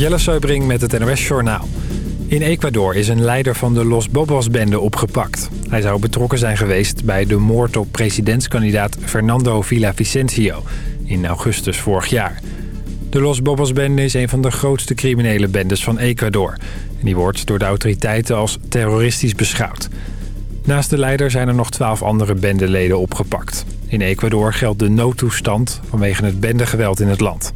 Jelle Seubring met het NOS Journaal. In Ecuador is een leider van de Los Bobos-bende opgepakt. Hij zou betrokken zijn geweest bij de moord op presidentskandidaat Fernando Villavicencio in augustus vorig jaar. De Los Bobos-bende is een van de grootste criminele bendes van Ecuador. En die wordt door de autoriteiten als terroristisch beschouwd. Naast de leider zijn er nog twaalf andere bendeleden opgepakt. In Ecuador geldt de noodtoestand vanwege het bendegeweld in het land.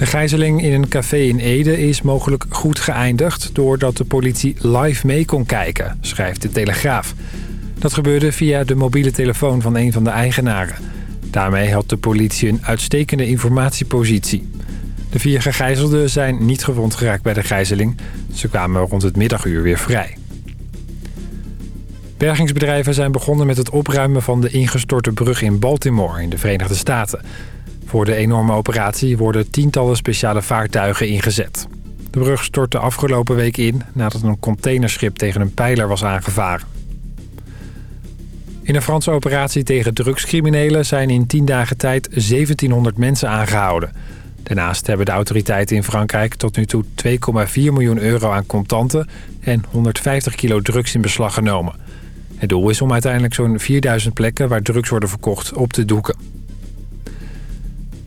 De gijzeling in een café in Ede is mogelijk goed geëindigd... doordat de politie live mee kon kijken, schrijft de Telegraaf. Dat gebeurde via de mobiele telefoon van een van de eigenaren. Daarmee had de politie een uitstekende informatiepositie. De vier gegijzelden zijn niet gewond geraakt bij de gijzeling. Ze kwamen rond het middaguur weer vrij. Bergingsbedrijven zijn begonnen met het opruimen van de ingestorte brug in Baltimore in de Verenigde Staten... Voor de enorme operatie worden tientallen speciale vaartuigen ingezet. De brug stortte afgelopen week in nadat een containerschip tegen een pijler was aangevaren. In een Franse operatie tegen drugscriminelen zijn in 10 dagen tijd 1700 mensen aangehouden. Daarnaast hebben de autoriteiten in Frankrijk tot nu toe 2,4 miljoen euro aan contanten en 150 kilo drugs in beslag genomen. Het doel is om uiteindelijk zo'n 4000 plekken waar drugs worden verkocht op te doeken.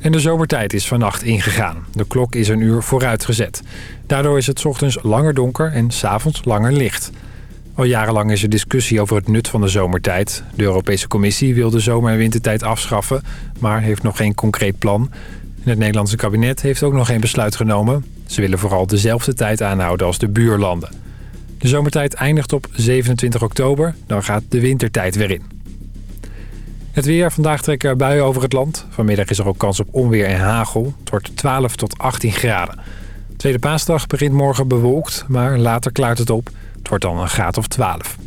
En de zomertijd is vannacht ingegaan. De klok is een uur vooruitgezet. Daardoor is het ochtends langer donker en s'avonds langer licht. Al jarenlang is er discussie over het nut van de zomertijd. De Europese Commissie wil de zomer- en wintertijd afschaffen... maar heeft nog geen concreet plan. En het Nederlandse kabinet heeft ook nog geen besluit genomen. Ze willen vooral dezelfde tijd aanhouden als de buurlanden. De zomertijd eindigt op 27 oktober. Dan gaat de wintertijd weer in. Het weer. Vandaag trekken er buien over het land. Vanmiddag is er ook kans op onweer en hagel. Het wordt 12 tot 18 graden. Tweede paasdag begint morgen bewolkt, maar later klaart het op. Het wordt dan een graad of 12.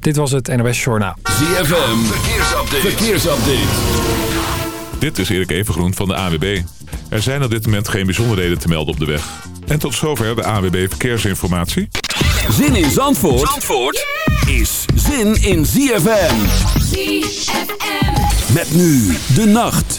Dit was het NOS Journaal. ZFM. Verkeersupdate. Verkeersupdate. Dit is Erik Evengroen van de AWB. Er zijn op dit moment geen bijzonderheden te melden op de weg. En tot zover de AWB Verkeersinformatie. Zin in Zandvoort, Zandvoort is zin in ZFM. ZFM. Met nu de nacht.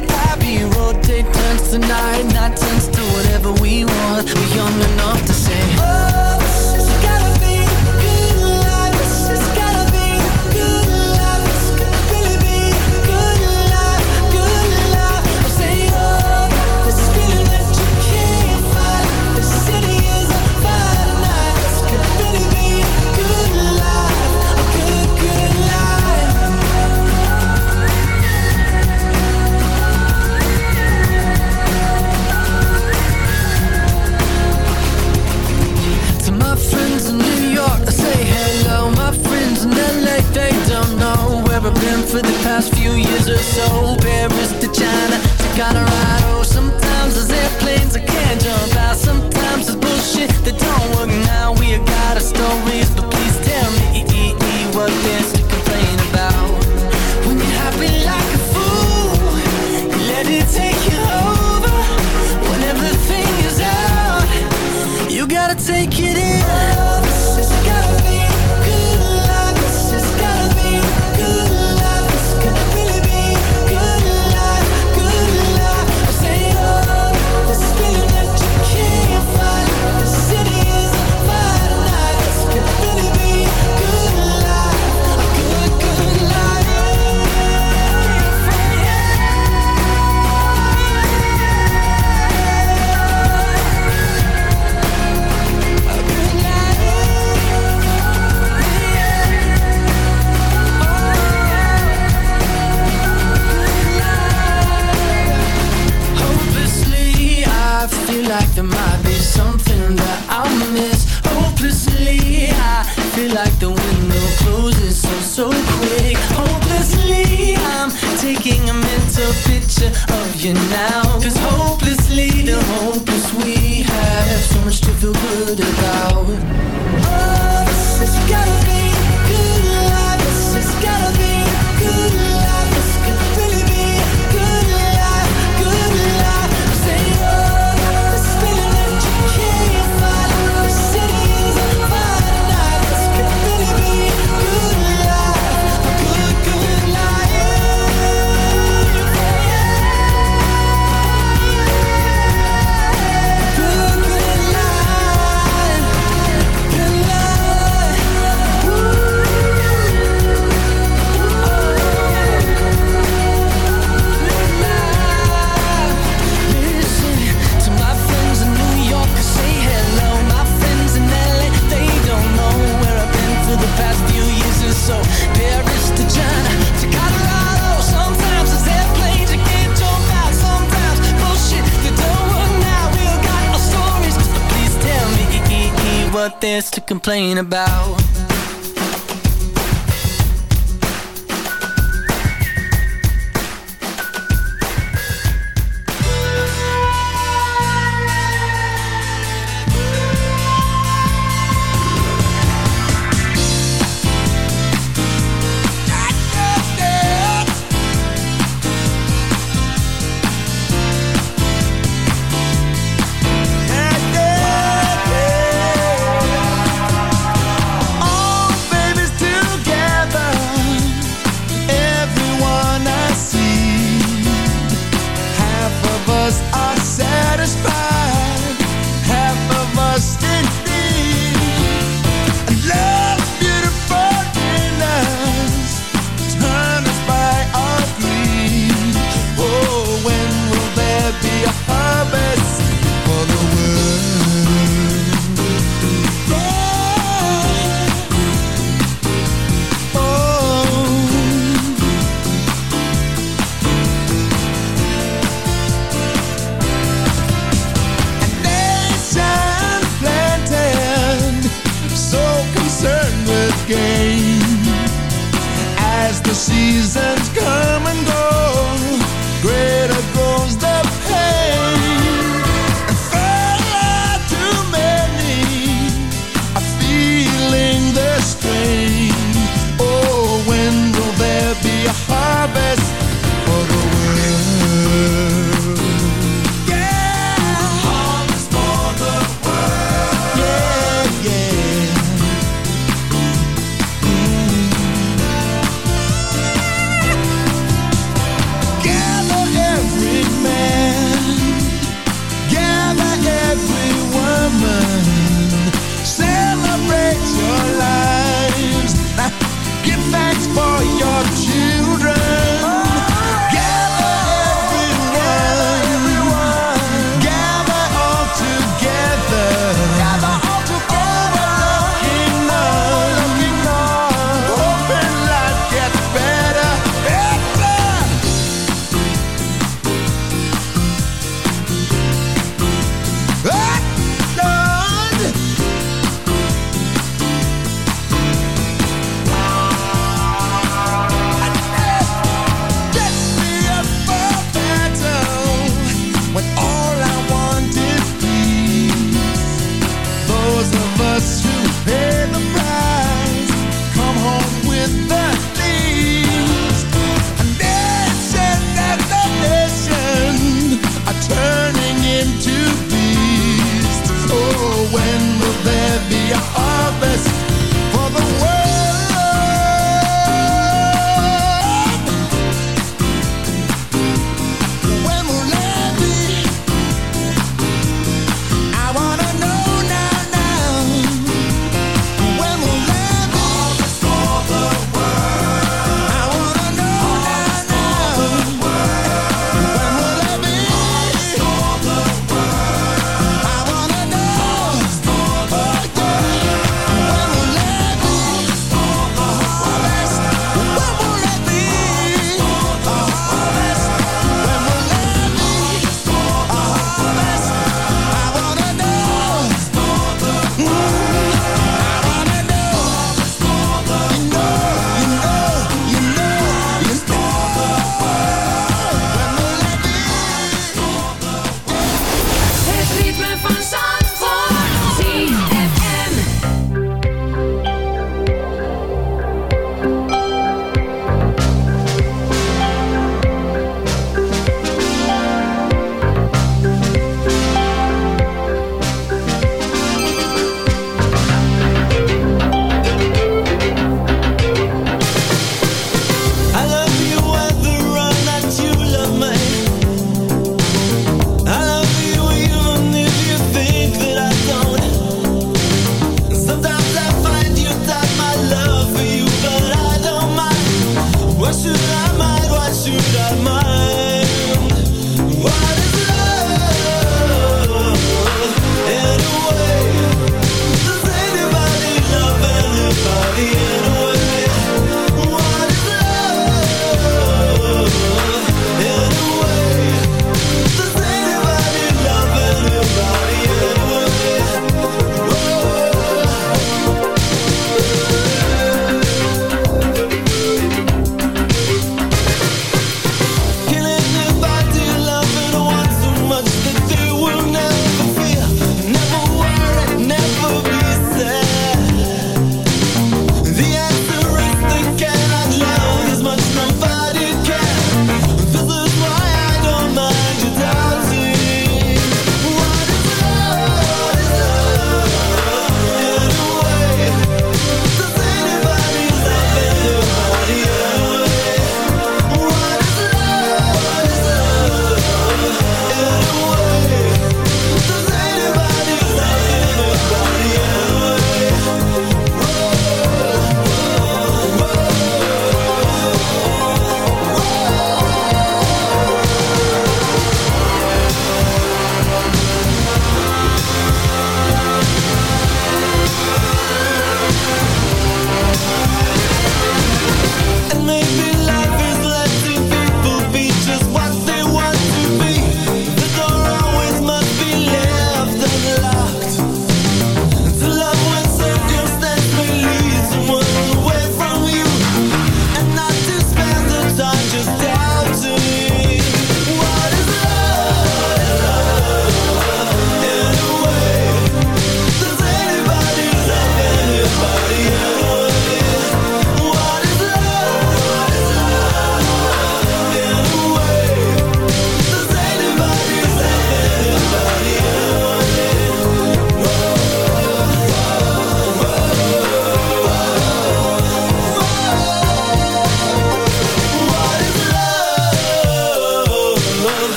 like happy rotate turns tonight. not turns like the window closes so, so quick. Hopelessly, I'm taking a mental picture of you now. Cause hopelessly, the hopeless we have So much to feel good about. To complain about.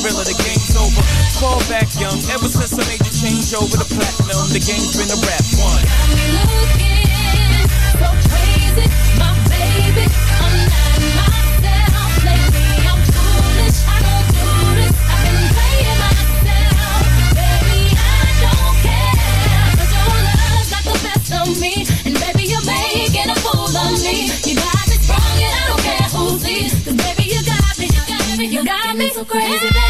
thriller, the game's over. Fall back young, ever since I made the change over the platinum, the game's been a rap one. Crazy, my baby, myself. Lately I'm foolish, I don't do this, I've been playing myself. Baby, I don't care, but your love's got the best of me. And baby, you're making a fool of me. You got me and I don't care who baby, you got me, you got me, you got me so crazy.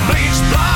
bleach blind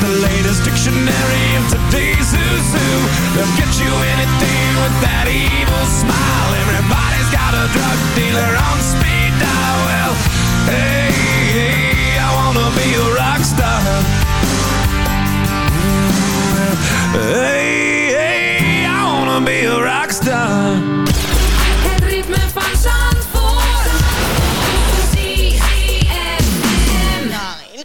the latest dictionary of today's who's who. They'll get you anything with that evil smile. Everybody's got a drug dealer on speed dial. Well, hey, hey I wanna be a rock star. Hey, hey, I wanna be a rock star. Het ritme van Zandvoort. Z-Z-M-M. Nine